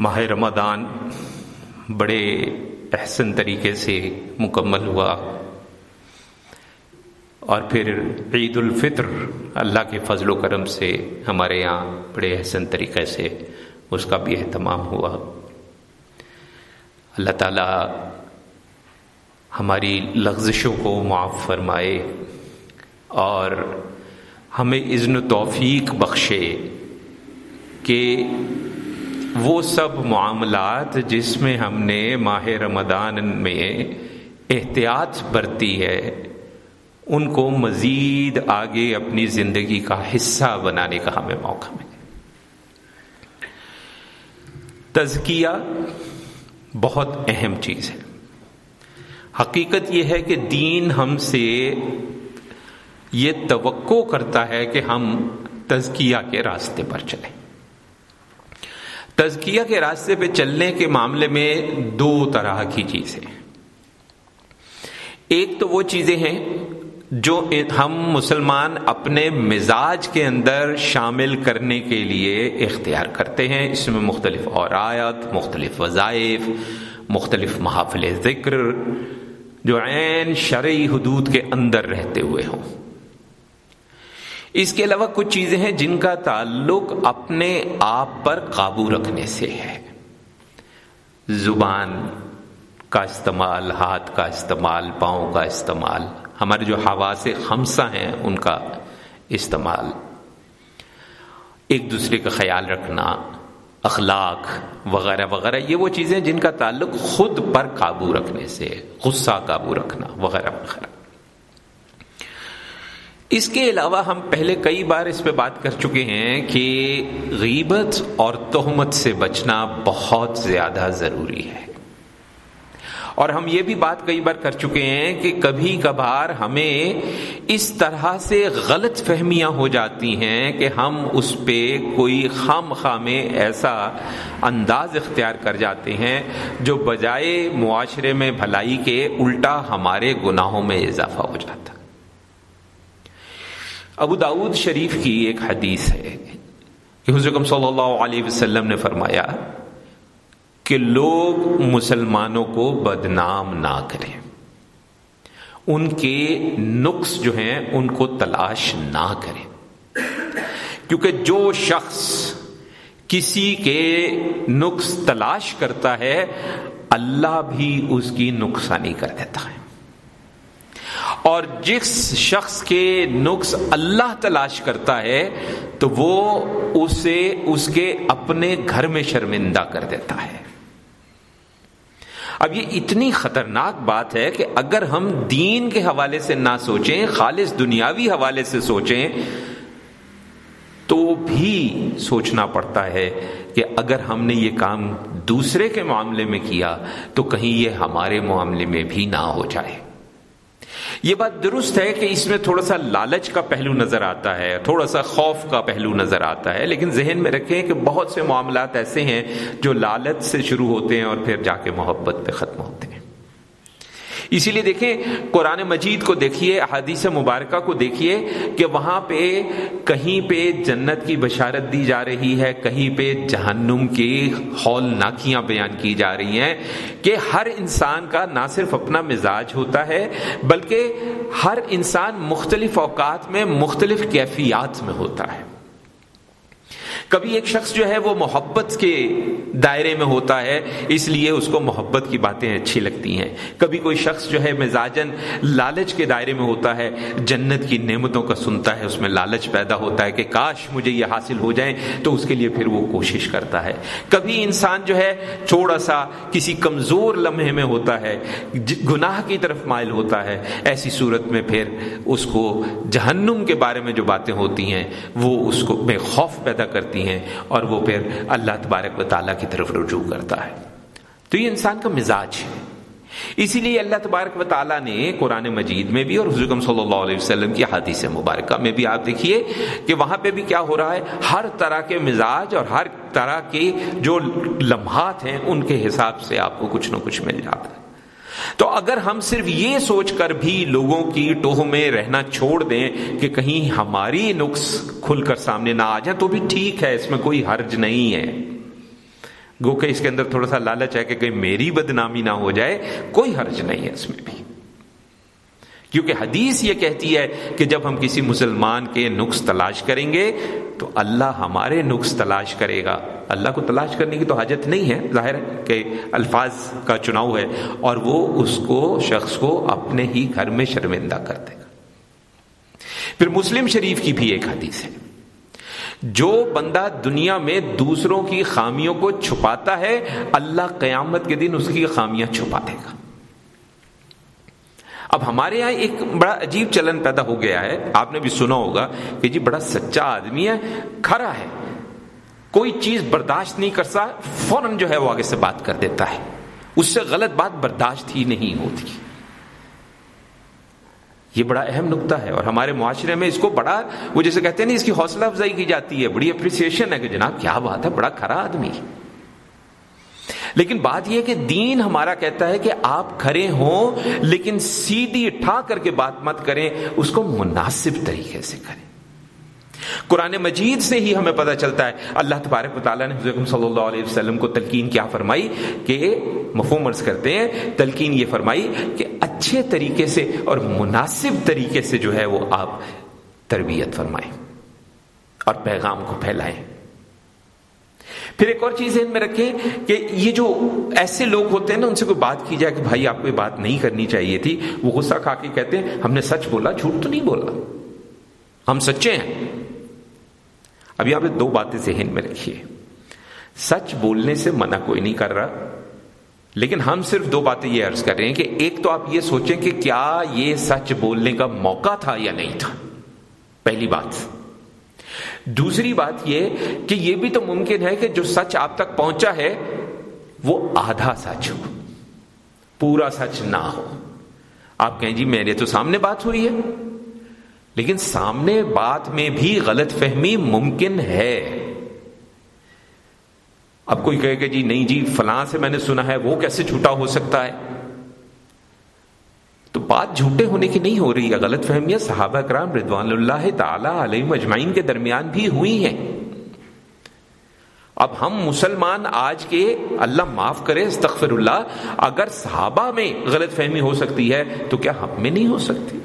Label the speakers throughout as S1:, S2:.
S1: ماہ رمضان بڑے احسن طریقے سے مکمل ہوا۔ اور پھر عید الفطر اللہ کے فضل و کرم سے ہمارے یہاں بڑے احسن طریقے سے اس کا بھی اہتمام ہوا۔ اللہ تعالی ہماری لغزشوں کو معاف فرمائے اور ہمیں اذن و توفیق بخشے کہ وہ سب معاملات جس میں ہم نے ماہ رمضان میں احتیاط برتی ہے، ان کو مزید آگے اپنی زندگی کا حصہ بنانے کا ہمیں موقع ملے۔ تزکیہ بہت اہم چیز ہے۔ حقیقت یہ ہے کہ دین ہم سے یہ توقع کرتا ہے کہ ہم تزکیہ کے راستے پر چلیں۔ تزکیہ کے راستے پہ چلنے کے معاملے میں دو طرح کی چیزیں ایک تو وہ چیزیں ہیں جو ہم مسلمان اپنے مزاج کے اندر شامل کرنے کے لیے اختیار کرتے ہیں۔ اس میں مختلف اورایت مختلف وظائف، مختلف محافل ذکر جو عین شرعی حدود کے اندر رہتے ہوئے ہوں۔ اس کے علاوہ کچھ چیزیں ہیں جن کا تعلق اپنے آپ پر قابو رکھنے سے ہے۔ زبان کا استعمال، ہاتھ کا استعمال، پاؤں کا استعمال، ہمارے جو ہوا سے خمسہ ہیں ان کا استعمال۔ ایک دوسرے کا خیال رکھنا، اخلاق وغیرہ وغیرہ، یہ وہ چیزیں جن کا تعلق خود پر قابو رکھنے سے، غصہ قابو رکھنا وغیرہ وغیرہ۔ اس کے علاوہ ہم پہلے کئی بار اس پہ بات کر چکے ہیں کہ غیبت اور تہمت سے بچنا بہت زیادہ ضروری ہے۔ اور ہم یہ بھی بات کئی بار کر چکے ہیں کہ کبھی کبھار ہمیں اس طرح سے غلط فہمیاں ہو جاتی ہیں کہ ہم اس پہ کوئی خام خام ایسا انداز اختیار کر جاتے ہیں جو بجائے معاشرے میں بھلائی کے الٹا ہمارے گناہوں میں اضافہ ہو جاتا ہے۔ ابو داود شریف کی ایک حدیث ہے کہ حضرت صلی اللہ علیہ وسلم نے فرمایا کہ لوگ مسلمانوں کو بدنام نہ کریں۔ ان کے نقص جو ہیں، ان کو تلاش نہ کریں۔ کیونکہ جو شخص کسی کے نقص تلاش کرتا ہے، اللہ بھی اس کی نقصانی کر دیتا ہے۔ اور جس شخص کے نقص اللہ تلاش کرتا ہے، تو وہ اسے، اس کے اپنے گھر میں شرمندہ کر دیتا ہے۔ اب یہ اتنی خطرناک بات ہے کہ اگر ہم دین کے حوالے سے نہ سوچیں، خالص دنیاوی حوالے سے سوچیں، تو بھی سوچنا پڑتا ہے کہ اگر ہم نے یہ کام دوسرے کے معاملے میں کیا، تو کہیں یہ ہمارے معاملے میں بھی نہ ہو جائے۔ یہ بات درست ہے کہ اس میں تھوڑا سا لالچ کا پہلو نظر آتا ہے، تھوڑا سا خوف کا پہلو نظر آتا ہے، لیکن ذہن میں رکھیں کہ بہت سے معاملات ایسے ہیں جو لالچ سے شروع ہوتے ہیں اور پھر جا کے محبت پہ ختم ہوتے ہیں۔ اسی لیے دیکھیں، قرآن مجید کو دیکھیے، احادیث مبارکہ کو دیکھیے کہ وہاں پہ کہیں پہ جنت کی بشارت دی جا رہی ہے، کہیں پہ جہنم کی ہول ناکیاں بیان کی جا رہی ہیں کہ ہر انسان کا نہ صرف اپنا مزاج ہوتا ہے، بلکہ ہر انسان مختلف اوقات میں مختلف کیفیات میں ہوتا ہے۔ کبھی ایک شخص جو ہے وہ محبت کے دائرے میں ہوتا ہے، اس لیے اس کو محبت کی باتیں اچھی لگتی ہیں۔ کبھی کوئی شخص جو ہے مزاجن لالچ کے دائرے میں ہوتا ہے، جنت کی نعمتوں کا سنتا ہے، اس میں لالچ پیدا ہوتا ہے کہ کاش مجھے یہ حاصل ہو جائیں تو اس کے لیے پھر وہ کوشش کرتا ہے۔ کبھی انسان جو ہے تھوڑا سا کسی کمزور لمحے میں ہوتا ہے گناہ کی طرف مائل ہوتا ہے، ایسی صورت میں پھر اس کو جہنم کے بارے میں جو باتیں ہوتی ہیں، وہ اس کو بے خوف پیدا کرتی ہیں اور وہ پھر اللہ تبارک و تعالیٰ کی طرف رجوع کرتا ہے۔ تو یہ انسان کا مزاج ہے۔ اسی لیے اللہ تبارک و تعالیٰ نے قرآن مجید میں بھی اور حضرت صلی اللہ علیہ وسلم کی حادث مبارکہ میں بھی آپ دیکھیے کہ وہاں پہ بھی کیا ہو رہا ہے۔ ہر طرح کے مزاج اور ہر طرح کے جو لمحات ہیں ان کے حساب سے آپ کو کچھ نہ کچھ مل جاتا ہے۔ تو اگر ہم صرف یہ سوچ کر بھی لوگوں کی ٹوہ میں رہنا چھوڑ دیں کہ کہیں ہماری نقص کھل کر سامنے نہ آ جائیں تو بھی ٹھیک ہے، اس میں کوئی حرج نہیں ہے۔ گو کہ اس کے اندر تھوڑا سا لالچ ہے کہ کہیں میری بدنامی نہ ہو جائے، کوئی حرج نہیں ہے اس میں بھی۔ کیونکہ حدیث یہ کہتی ہے کہ جب ہم کسی مسلمان کے نقص تلاش کریں گے تو اللہ ہمارے نقص تلاش کرے گا۔ اللہ کو تلاش کرنے کی تو حاجت نہیں ہے۔ ظاہر ہے کہ الفاظ کا چناؤ ہے اور وہ اس کو، شخص کو اپنے ہی گھر میں شرمندہ کر دے گا۔ پھر مسلم شریف کی بھی ایک حدیث ہے۔ جو بندہ دنیا میں دوسروں کی خامیوں کو چھپاتا ہے، اللہ قیامت کے دن اس کی خامیاں چھپا دے گا۔ اب ہمارے یہاں ایک بڑا عجیب چلن پیدا ہو گیا ہے۔ آپ نے بھی سنا ہوگا کہ جی بڑا سچا آدمی ہے کھڑا ہے۔ کوئی چیز برداشت نہیں کرتا فوراً جو ہے وہ آگے سے بات کر دیتا ہے۔ اس سے غلط بات برداشت ہی نہیں ہوتی۔ یہ بڑا اہم نقطہ ہے اور ہمارے معاشرے میں اس کو بڑا، وہ جیسے کہتے ہیں نا، اس کی حوصلہ افزائی کی جاتی ہے۔ بڑی اپریسیشن ہے کہ جناب کیا بات ہے، بڑا کھڑا آدمی۔ ہے لیکن بات یہ کہ دین ہمارا کہتا ہے کہ آپ کھڑے ہوں، لیکن سیدھی اٹھا کر کے بات مت کریں، اس کو مناسب طریقے سے کریں۔ قرآن مجید سے ہی ہمیں پتہ چلتا ہے۔ اللہ تبارک و تعالیٰ نے حضرت صلی اللہ علیہ وسلم کو تلقین کیا فرمائی کہ مفہوم عرض کرتے ہیں۔ تلقین یہ فرمائی کہ اچھے طریقے سے اور مناسب طریقے سے جو ہے وہ آپ تربیت فرمائیں اور پیغام کو پھیلائیں۔ پھر ایک اور چیز ذہن میں رکھیں کہ یہ جو ایسے لوگ ہوتے ہیں نا، ان سے کوئی بات کی جائے کہ بھائی، آپ کو یہ بات نہیں کرنی چاہیے تھی، وہ غصہ کھا کے کہتے ہیں، ہم نے سچ بولا، جھوٹ تو نہیں بولا۔ ہم سچے ہیں۔ اب یہاں پہ دو باتیں ذہن میں رکھیے۔ سچ بولنے سے منع کوئی نہیں کر رہا، لیکن ہم صرف دو باتیں یہ عرض کر رہے ہیں کہ ایک تو آپ یہ سوچیں کہ کیا یہ سچ بولنے کا موقع تھا یا نہیں تھا؟ پہلی بات۔ دوسری بات یہ کہ یہ بھی تو ممکن ہے کہ جو سچ آپ تک پہنچا ہے، وہ آدھا سچ ہو۔ پورا سچ نہ ہو۔ آپ کہیں جی میرے تو سامنے بات ہوئی ہے۔ لیکن سامنے بات میں بھی غلط فہمی ممکن ہے۔ اب کوئی کہے کہ جی نہیں جی فلاں سے میں نے سنا ہے، وہ کیسے جھوٹا ہو سکتا ہے؟ تو بات جھوٹے ہونے کی نہیں ہو رہی ہے غلط فہمیاں صحابہ کرام ردوان اللہ تعالی علیہ مجمعین کے درمیان بھی ہوئی ہیں۔ اب ہم مسلمان آج کے اللہ معاف کرے، استغفر اللہ، اگر صحابہ میں غلط فہمی ہو سکتی ہے تو کیا ہم میں نہیں ہو سکتی؟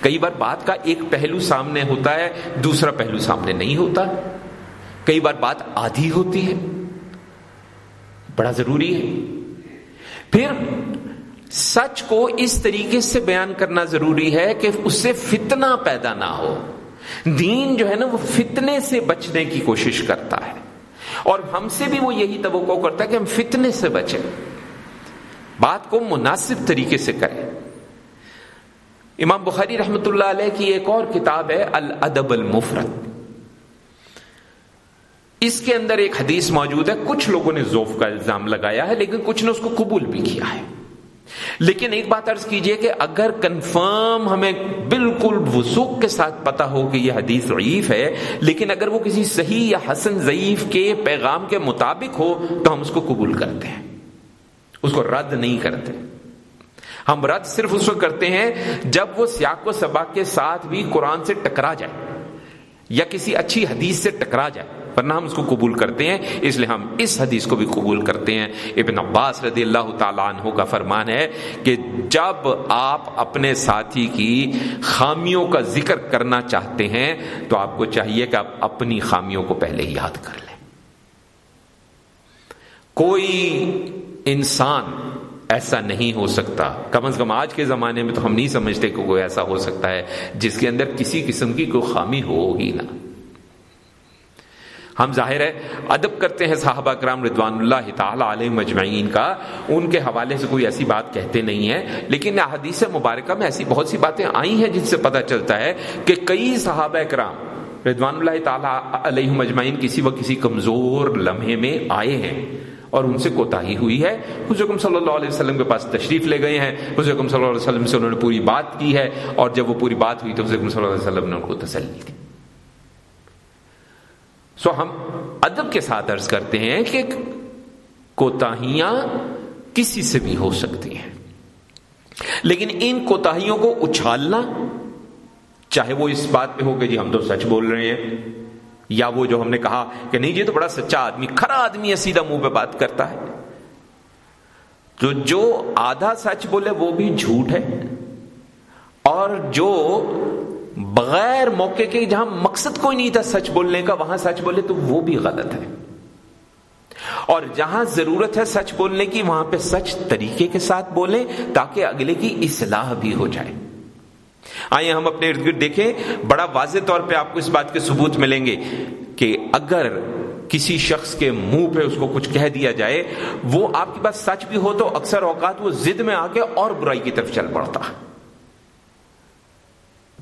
S1: کئی بار بات کا ایک پہلو سامنے ہوتا ہے، دوسرا پہلو سامنے نہیں ہوتا۔ کئی بار بات آدھی ہوتی ہے، بڑا ضروری ہے۔ پھر سچ کو اس طریقے سے بیان کرنا ضروری ہے کہ اس سے فتنہ پیدا نہ ہو۔ دین جو ہے نا وہ فتنے سے بچنے کی کوشش کرتا ہے۔ اور ہم سے بھی وہ یہی توقع کرتا ہے کہ ہم فتنے سے بچیں۔ بات کو مناسب طریقے سے کریں۔ امام بخاری رحمۃ اللہ علیہ کی ایک اور کتاب ہے، الادب المفرد۔ اس کے اندر ایک حدیث موجود ہے۔ کچھ لوگوں نے ذوف کا الزام لگایا ہے، لیکن کچھ نے اس کو قبول بھی کیا ہے۔ لیکن ایک بات عرض کیجیے کہ اگر کنفرم ہمیں بالکل وسوخ کے ساتھ پتا ہو کہ یہ حدیث ضعیف ہے، لیکن اگر وہ کسی صحیح یا حسن ضعیف کے پیغام کے مطابق ہو، تو ہم اس کو قبول کرتے ہیں۔ اس کو رد نہیں کرتے۔ ہم رد صرف اس وقت کرتے ہیں جب وہ سیاق و سباق کے ساتھ بھی قرآن سے ٹکرا جائے۔ یا کسی اچھی حدیث سے ٹکرا جائے، ورنہ ہم اس کو قبول کرتے ہیں، اس لیے ہم اس حدیث کو بھی قبول کرتے ہیں۔ ابن عباس رضی اللہ تعالیٰ عنہ کا فرمان ہے کہ جب آپ اپنے ساتھی کی خامیوں کا ذکر کرنا چاہتے ہیں، تو آپ کو چاہیے کہ آپ اپنی خامیوں کو پہلے یاد کر لیں۔ کوئی انسان ایسا نہیں ہو سکتا۔ کم از کم آج کے زمانے میں تو ہم نہیں سمجھتے کہ کوئی ایسا ہو سکتا ہے جس کے اندر کسی قسم کی کوئی خامی ہوگی نہ۔ ہم ظاہر ہے، ادب کرتے ہیں صحابہ کرام رضوان اللہ تعالی علیہ مجمعین کا۔ ان کے حوالے سے کوئی ایسی بات کہتے نہیں ہیں، لیکن حدیث مبارکہ میں ایسی بہت سی باتیں آئی ہیں جن سے پتہ چلتا ہے کہ کئی صحابہ کرام ردوان اللہ تعالیٰ علیہ مجمعین کسی و کسی کمزور لمحے میں آئے ہیں۔ اور ان سے کوتاہی ہوئی ہے۔ حضرت صلی اللہ علیہ وسلم کے پاس تشریف لے گئے ہیں۔ حضرت صلی اللہ علیہ وسلم سے انہوں نے پوری بات کی ہے اور جب وہ پوری بات ہوئی تو حضرت صلی اللہ علیہ وسلم نے ان کو تسلی دی۔ سو ہم ادب کے ساتھ عرض کرتے ہیں کہ کوتاہیاں کسی سے بھی ہو سکتی ہیں۔ لیکن ان کوتاہیوں کو اچھالنا، چاہے وہ اس بات پہ ہو کہ جی ہم تو سچ بول رہے ہیں یا وہ جو ہم نے کہا کہ نہیں جی تو بڑا سچا آدمی، کھرا آدمی ہے، سیدھا منہ پہ بات کرتا ہے۔ تو جو آدھا سچ بولے، وہ بھی جھوٹ ہے۔ اور جو بغیر موقع کے، جہاں مقصد کوئی نہیں تھا سچ بولنے کا، وہاں سچ بولے تو وہ بھی غلط ہے۔ اور جہاں ضرورت ہے سچ بولنے کی، وہاں پہ سچ طریقے کے ساتھ بولیں تاکہ اگلے کی اصلاح بھی ہو جائے۔ آئیے ہم اپنے ارد گرد دیکھیں، بڑا واضح طور پہ آپ کو اس بات کے ثبوت ملیں گے کہ اگر کسی شخص کے منہ پہ اس کو کچھ کہہ دیا جائے، وہ آپ کے پاس سچ بھی ہو تو اکثر اوقات وہ زد میں آ کے اور برائی کی طرف چل پڑتا۔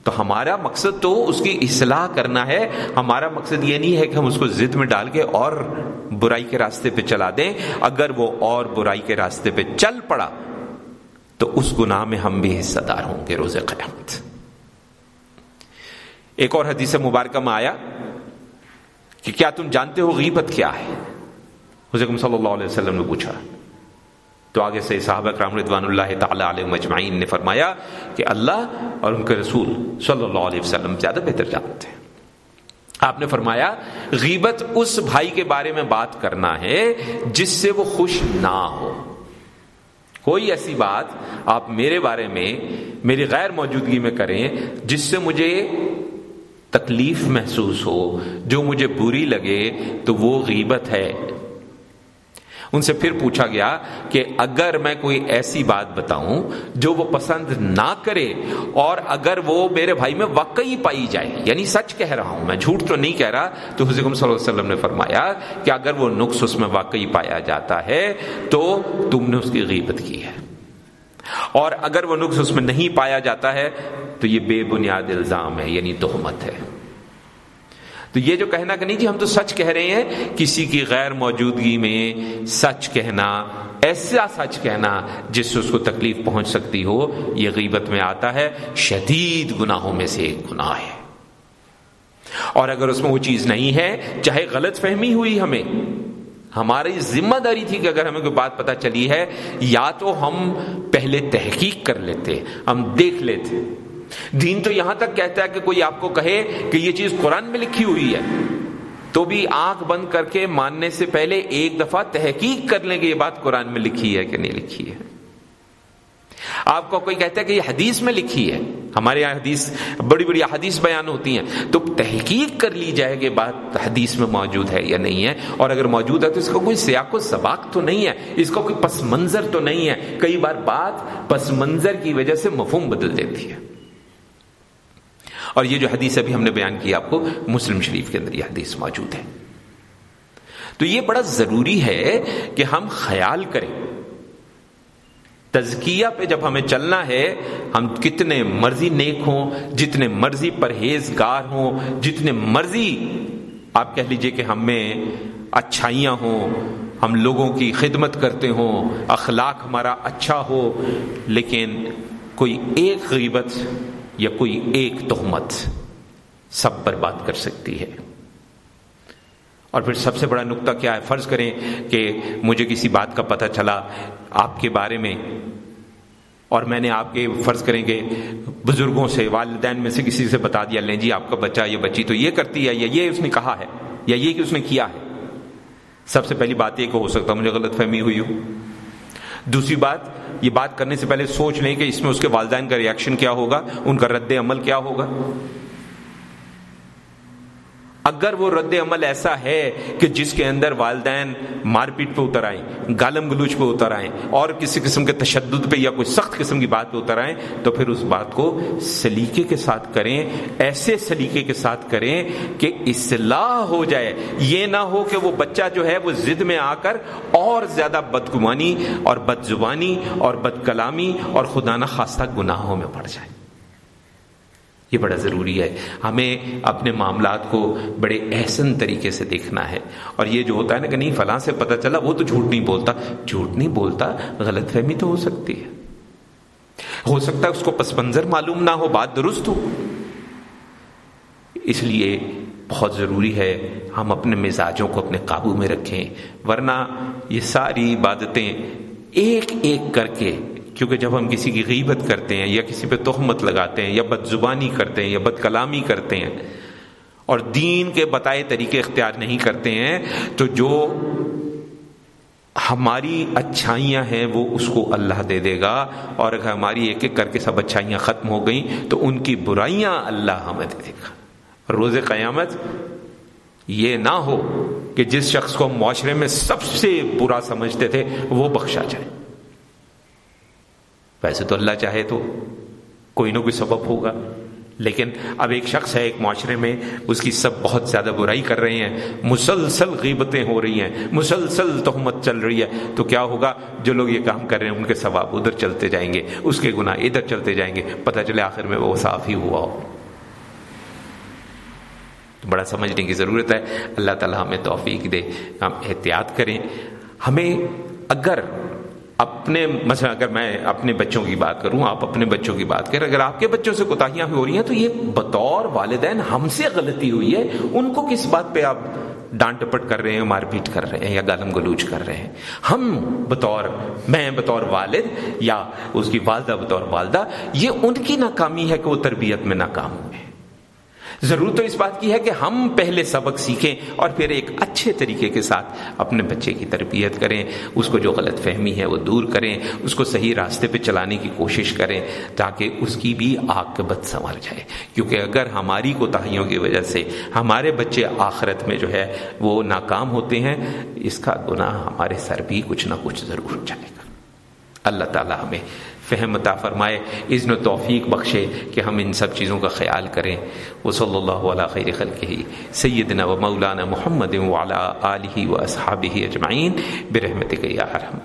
S1: تو ہمارا مقصد تو اس کی اصلاح کرنا ہے۔ ہمارا مقصد یہ نہیں ہے کہ ہم اس کو زد میں ڈال کے اور برائی کے راستے پہ چلا دیں۔ اگر وہ اور برائی کے راستے پہ چل پڑا تو اس گناہ میں ہم بھی حصہ دار ہوں گے روز قیامت۔ ایک اور حدیث مبارکہ میں آیا کہ کیا تم جانتے ہو غیبت کیا ہے؟ حضرت صلی اللہ علیہ وسلم نے پوچھا۔ تو آگے سے صحابہ کرام رضوان اللہ تعالی علیہ مجمعین نے فرمایا کہ اللہ اور ان کے رسول صلی اللہ علیہ وسلم زیادہ بہتر جانتے ہیں۔ آپ نے فرمایا، غیبت اس بھائی کے بارے میں بات کرنا ہے جس سے وہ خوش نہ ہو۔ کوئی ایسی بات آپ میرے بارے میں میری غیر موجودگی میں کریں جس سے مجھے تکلیف محسوس ہو، جو مجھے بری لگے تو وہ غیبت ہے۔ ان سے پھر پوچھا گیا کہ اگر میں کوئی ایسی بات بتاؤں جو وہ پسند نہ کرے اور اگر وہ میرے بھائی میں واقعی پائی جائے یعنی سچ کہہ رہا ہوں میں، جھوٹ تو نہیں کہہ رہا، تو حضرت صلی اللہ علیہ وسلم نے فرمایا کہ اگر وہ نقص اس میں واقعی پایا جاتا ہے تو تم نے اس کی غیبت کی ہے۔ اور اگر وہ نقص اس میں نہیں پایا جاتا ہے تو یہ بے بنیاد الزام ہے یعنی تہمت ہے۔ تو یہ جو کہنا کہ نہیں جی ہم تو سچ کہہ رہے ہیں، کسی کی غیر موجودگی میں سچ کہنا، ایسا سچ کہنا جس سے اس کو تکلیف پہنچ سکتی ہو، یہ غیبت میں آتا ہے۔ شدید گناہوں میں سے ایک گناہ ہے۔ اور اگر اس میں وہ چیز نہیں ہے، چاہے غلط فہمی ہوئی ہمیں، ہماری ذمہ داری تھی کہ اگر ہمیں کوئی بات پتہ چلی ہے، یا تو ہم پہلے تحقیق کر لیتے، ہم دیکھ لیتے۔ دین تو یہاں تک کہتا ہے کہ کوئی آپ کو کہے کہ یہ چیز قرآن میں لکھی ہوئی ہے، تو بھی آنکھ بند کر کے ماننے سے پہلے ایک دفعہ تحقیق کر لیں کہ یہ بات قرآن میں لکھی ہے کہ نہیں لکھی ہے۔ آپ کو کوئی کہتا ہے کہ یہ حدیث میں لکھی ہے، ہمارے یہاں حدیث، بڑی بڑی حدیث بیان ہوتی ہیں، تو تحقیق کر لی جائے کہ بات حدیث میں موجود ہے یا نہیں ہے، اور اگر موجود ہے تو اس کا کوئی سیاق و سباق تو نہیں ہے، اس کا کوئی پس منظر تو نہیں ہے۔ کئی بار بات پس منظر کی وجہ سے مفہوم بدل دیتی ہے۔ اور یہ جو حدیث ابھی ہم نے بیان کی آپ کو، مسلم شریف کے اندر یہ حدیث موجود ہے۔ تو یہ بڑا ضروری ہے کہ ہم خیال کریں۔ تزکیہ پہ جب ہمیں چلنا ہے، ہم کتنے مرضی نیک ہوں، جتنے مرضی پرہیزگار ہوں، جتنے مرضی آپ کہہ لیجیے کہ ہم میں اچھائیاں ہوں، ہم لوگوں کی خدمت کرتے ہوں، اخلاق ہمارا اچھا ہو، لیکن کوئی ایک غیبت یا کوئی ایک تہمت سب پر بات کر سکتی ہے۔ اور پھر سب سے بڑا نقطہ کیا ہے؟ فرض کریں کہ مجھے کسی بات کا پتہ چلا آپ کے بارے میں اور میں نے آپ کے فرض کریں گے بزرگوں سے، والدین میں سے کسی سے بتا دیا، لیں جی آپ کا بچہ یا بچی تو یہ کرتی ہے یا یہ اس نے کہا ہے یا یہ کہ اس نے کیا ہے۔ سب سے پہلی بات یہ کہ ہو سکتا مجھے غلط فہمی ہوئی ہو۔ دوسری بات یہ بات کرنے سے پہلے سوچ لیں کہ اس میں اس کے والدین کا ریئیکشن کیا ہوگا؟ ان کا رد عمل کیا ہوگا؟ اگر وہ رد عمل ایسا ہے کہ جس کے اندر والدین مار پیٹ پہ اتر آئیں، گالم گلوچ پہ اتر آئیں، اور کسی قسم کے تشدد پہ یا کوئی سخت قسم کی بات پہ اتر آئیں، تو پھر اس بات کو سلیقے کے ساتھ کریں، ایسے سلیقے کے ساتھ کریں کہ اصلاح ہو جائے۔ یہ نہ ہو کہ وہ بچہ جو ہے وہ ضد میں آ کر اور زیادہ بدگمانی اور بد زبانی اور بد کلامی اور خدا نہ خواستہ گناہوں میں پڑ جائے۔ یہ بڑا ضروری ہے۔ ہمیں اپنے معاملات کو بڑے احسن طریقے سے دیکھنا ہے۔ اور یہ جو ہوتا ہے نا کہ نہیں، فلاں سے پتہ چلا، وہ تو جھوٹ نہیں بولتا۔ جھوٹ نہیں بولتا، غلط فہمی تو ہو سکتی ہے۔ ہو سکتا ہے اس کو پس منظر معلوم نہ ہو، بات درست ہو۔ اس لیے بہت ضروری ہے ہم اپنے مزاجوں کو اپنے قابو میں رکھیں۔ ورنہ یہ ساری عبادتیں ایک ایک کر کے کیونکہ جب ہم کسی کی غیبت کرتے ہیں یا کسی پہ تہمت لگاتے ہیں یا بد زبانی کرتے ہیں یا بد کلامی کرتے ہیں اور دین کے بتائے طریقے اختیار نہیں کرتے ہیں، تو جو ہماری اچھائیاں ہیں وہ اس کو اللہ دے دے گا۔ اور اگر ہماری ایک ایک کر کے سب اچھائیاں ختم ہو گئیں، تو ان کی برائیاں اللہ ہمیں دے دے گا۔ روز قیامت یہ نہ ہو کہ جس شخص کو معاشرے میں سب سے برا سمجھتے تھے، وہ بخشا جائے۔ ویسے تو اللہ چاہے تو کوئی نہ کوئی سبب ہوگا۔ لیکن اب ایک شخص ہے ایک معاشرے میں، اس کی سب بہت زیادہ برائی کر رہے ہیں۔ مسلسل غیبتیں ہو رہی ہیں، مسلسل تہمت چل رہی ہے۔ تو کیا ہوگا؟ جو لوگ یہ کام کر رہے ہیں، ان کے ثواب ادھر چلتے جائیں گے، اس کے گناہ ادھر چلتے جائیں گے۔ پتہ چلے آخر میں وہ صاف ہی ہوا ہو۔ بڑا سمجھنے کی ضرورت ہے۔ اللہ تعالیٰ ہمیں توفیق دے، ہم احتیاط کریں۔ ہمیں اگر اپنے مثلا اگر میں اپنے بچوں کی بات کروں، آپ اپنے بچوں کی بات کریں، اگر آپ کے بچوں سے کوتاہیاں ہو رہی ہیں، تو یہ بطور والدین ہم سے غلطی ہوئی ہے۔ ان کو کس بات پہ آپ ڈانٹ ٹپٹ کر رہے ہیں، مار پیٹ کر رہے ہیں یا گالم گلوچ کر رہے ہیں؟ ہم بطور، میں بطور والد یا اس کی والدہ بطور والدہ، یہ ان کی ناکامی ہے کہ وہ تربیت میں ناکام ہوئے ضرورت تو اس بات کی ہے کہ ہم پہلے سبق سیکھیں اور پھر ایک اچھے طریقے کے ساتھ اپنے بچے کی تربیت کریں، اس کو جو غلط فہمی ہے وہ دور کریں، اس کو صحیح راستے پہ چلانے کی کوشش کریں تاکہ اس کی بھی آگ بد سنور جائے۔ کیونکہ اگر ہماری کوتاہیوں کی وجہ سے ہمارے بچے آخرت میں جو ہے وہ ناکام ہوتے ہیں، اس کا گناہ ہمارے سر بھی کچھ نہ کچھ ضرور جائے گا۔ اللہ تعالیٰ ہمیں فہم عطا فرمائے، اذن و توفیق بخشے کہ ہم ان سب چیزوں کا خیال کریں۔ وہ صلی اللہ علیہ خیر خلق ہی سیدنا و مولانا محمد ولا علیہ و اصحاب اجمعین برحمت یا ارحم